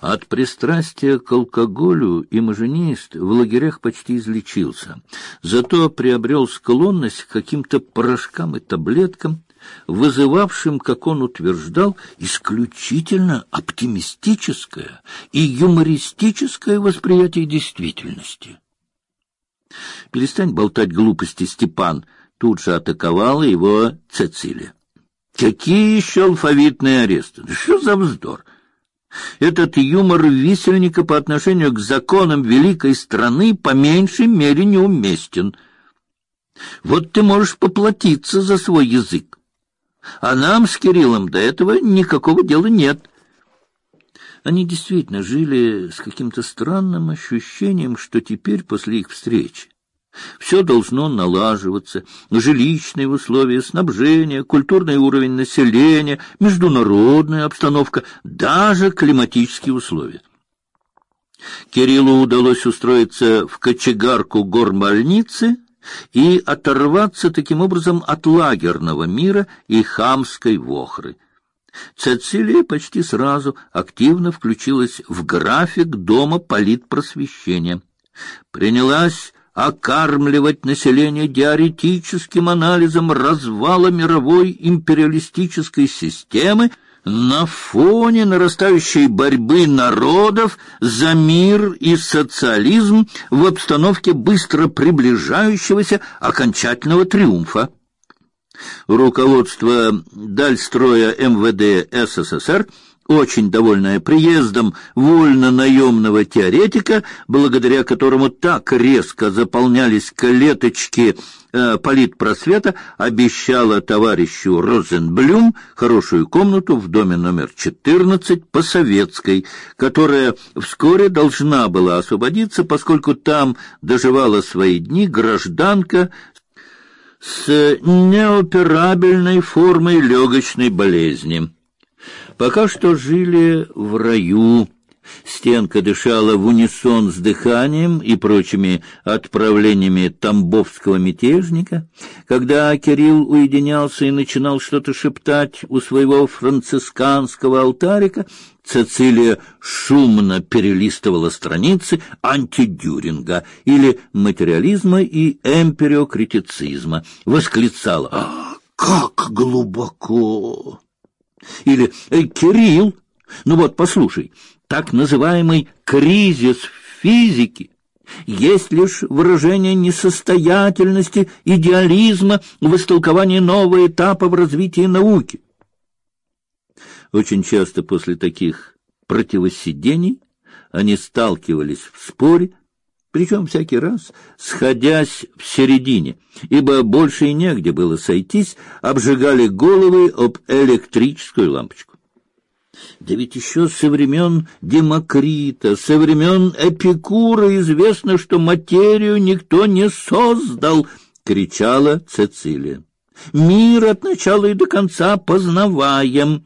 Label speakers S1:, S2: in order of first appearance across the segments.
S1: От пристрастия к алкоголю имажинист в лагерях почти излечился, зато приобрел склонность к каким-то порошкам и таблеткам, вызывавшим, как он утверждал, исключительно оптимистическое и юмористическое восприятие действительности. «Перестань болтать глупости, Степан!» Тут же атаковала его Цецилия. «Какие еще алфавитные аресты? Что за вздор?» Этот юмор висельника по отношению к законам великой страны по меньшей мере неуместен. Вот ты можешь поплатиться за свой язык. А нам с Кириллом до этого никакого дела нет. Они действительно жили с каким-то странным ощущением, что теперь, после их встречи, все должно налаживаться. Жилищные условия, снабжение, культурный уровень населения, международная обстановка, даже климатические условия. Кириллу удалось устроиться в кочегарку гормольницы и оторваться таким образом от лагерного мира и хамской вохры. Цецилия почти сразу активно включилась в график Дома политпросвещения. Принялась окармливать население диаретическим анализом развала мировой империалистической системы на фоне нарастающей борьбы народов за мир и социализм в обстановке быстро приближающегося окончательного триумфа. Руководство Дальстроя МВД СССР – очень довольная приездом вольно-наемного теоретика, благодаря которому так резко заполнялись клеточки э, политпросвета, обещала товарищу Розенблюм хорошую комнату в доме номер 14 по Советской, которая вскоре должна была освободиться, поскольку там доживала свои дни гражданка с неоперабельной формой легочной болезни. Пока что жили в раю. Стенка дышала в унисон с дыханием и прочими отправлениями тамбовского мятежника. Когда Кирилл уединялся и начинал что-то шептать у своего францисканского алтарика, Цицилия шумно перелистывала страницы антидюринга или материализма и эмпириокритицизма, восклицала «А, «Как глубоко!» Или «Эй, Кирилл, ну вот, послушай, так называемый кризис физики есть лишь выражение несостоятельности идеализма в истолковании нового этапа в развитии науки». Очень часто после таких противосидений они сталкивались в споре, причем всякий раз сходясь в середине, ибо больше и негде было сойтись, обжигали головы об электрическую лампочку. Да ведь еще со времен Демокрита, со времен Эпикура известно, что материю никто не создал, кричала Цецилия. Мир от начала и до конца познаваем.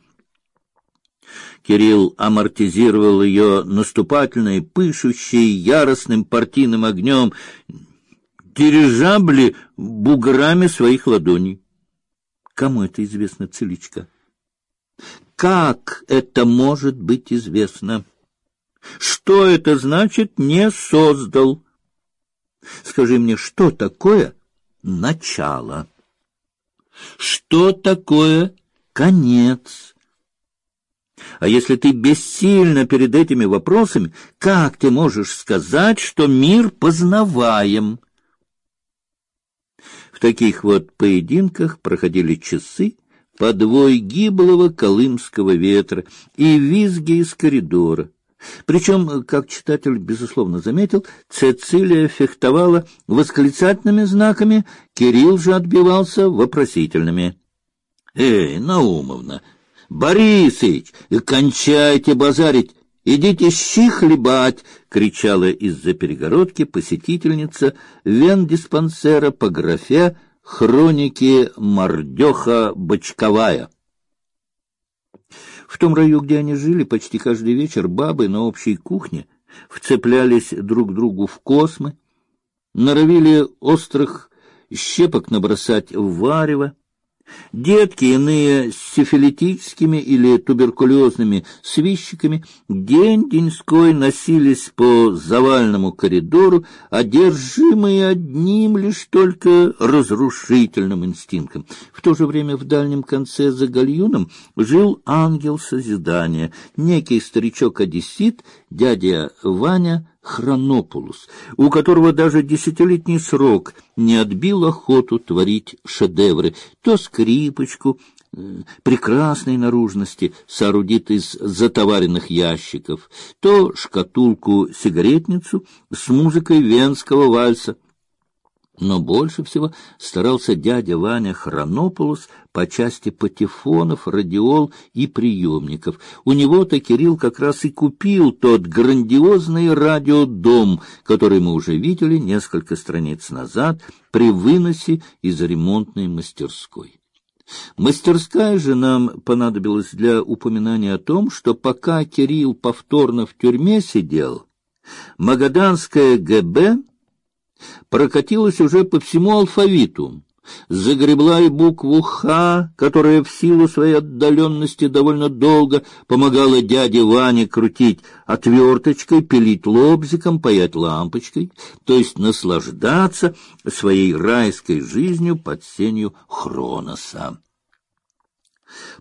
S1: Кирилл амортизировал ее наступательной, пышущей яростным партийным огнем дирижабли буграми своих ладоней. Кому это известно, Целичка? Как это может быть известно? Что это значит «не создал»? Скажи мне, что такое начало? Что такое конец? А если ты бессильна перед этими вопросами, как ты можешь сказать, что мир познаваем? В таких вот поединках проходили часы, подвой гиблого колымского ветра и визги из коридора. Причем, как читатель безусловно заметил, Цецилия фехтовала восклицательными знаками, Кирилл же отбивался вопросительными. «Эй, Наумовна, Борисыч, кончайте базарить, идите щи хлебать, кричала из-за перегородки посетительница вен-диспансера по графе хроники Мордеха Бочковая. В том раю, где они жили, почти каждый вечер бабы на общей кухне вцеплялись друг другу в космы, норовили острых щепок набросать в варево, Детки, иные с сифилитическими или туберкулезными свищиками, день-деньской носились по завальному коридору, одержимые одним лишь только разрушительным инстинктом. В то же время в дальнем конце за гальюном жил ангел созидания, некий старичок-одессит, дядя Ваня Хронопулус, у которого даже десятилетний срок не отбил охоту творить шедевры, то скрипочку э, прекрасной наружности соорудит из затоваренных ящиков, то шкатулку-сигаретницу с музыкой венского вальса, но больше всего старался дядя Ваня Хронополус по части патефонов, радиол и приемников. У него-то Кирилл как раз и купил тот грандиозный радиодом, который мы уже видели несколько страниц назад при выносе из ремонтной мастерской. Мастерская же нам понадобилась для упоминания о том, что пока Кирилл повторно в тюрьме сидел, Магаданская ГБ прокатилась уже по всему алфавиту, загребла и букву «Х», которая в силу своей отдаленности довольно долго помогала дяде Ване крутить отверточкой, пилить лобзиком, паять лампочкой, то есть наслаждаться своей райской жизнью под сенью Хроноса.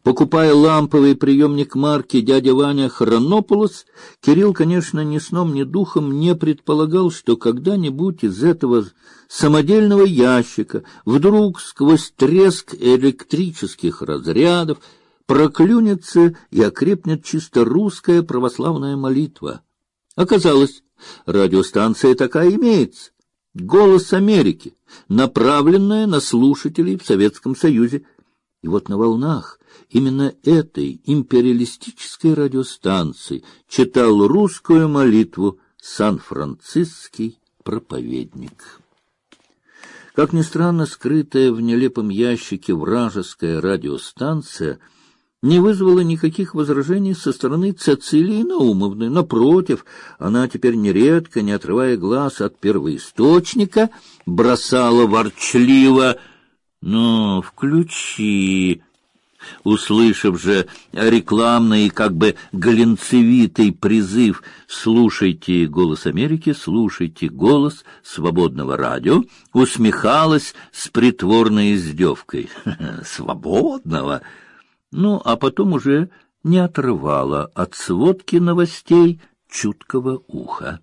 S1: Покупая ламповый приемник марки дядя Ваня Хронополос, Кирилл, конечно, ни сном, ни духом не предполагал, что когда-нибудь из этого самодельного ящика вдруг сквозь треск электрических разрядов проклюнется и окрепнет чисто русская православная молитва. Оказалось, радиостанция такая имеется. Голос Америки, направленная на слушателей в Советском Союзе. И вот на волнах именно этой империалистической радиостанции читал русскую молитву Сан-Франциский проповедник. Как ни странно, скрытая в нелепом ящике вражеская радиостанция не вызвала никаких возражений со стороны Цицилии Наумовны. Напротив, она теперь нередко, не отрывая глаз от первоисточника, бросала ворчливо «Ну, включи!» Услышав же рекламный, как бы глинцевитый призыв «Слушайте голос Америки, слушайте голос свободного радио», усмехалась с притворной издевкой. «Свободного!» Ну, а потом уже не отрывала от сводки новостей чуткого уха.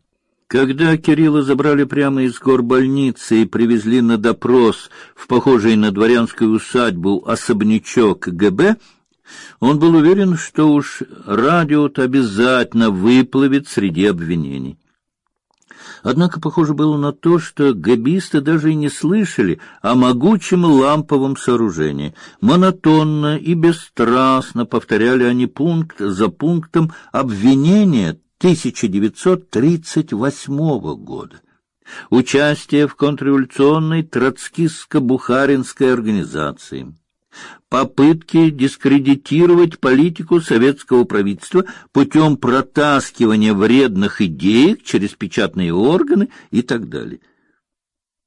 S1: Когда Кирилла забрали прямо из гор больницы и привезли на допрос в похожий на дворянскую усадьбу особнячок ГБ, он был уверен, что уж радио обязательно выплывет среди обвинений. Однако похоже было на то, что габисты даже и не слышали о могучем ламповом сооружении. Монотонно и бесстрастно повторяли они пункт за пунктом обвинения 1938 года. Участие в контрреволюционной троцкистско-бухаринской организации. Попытки дискредитировать политику советского правительства путем протаскивания вредных идей через печатные органы и так далее –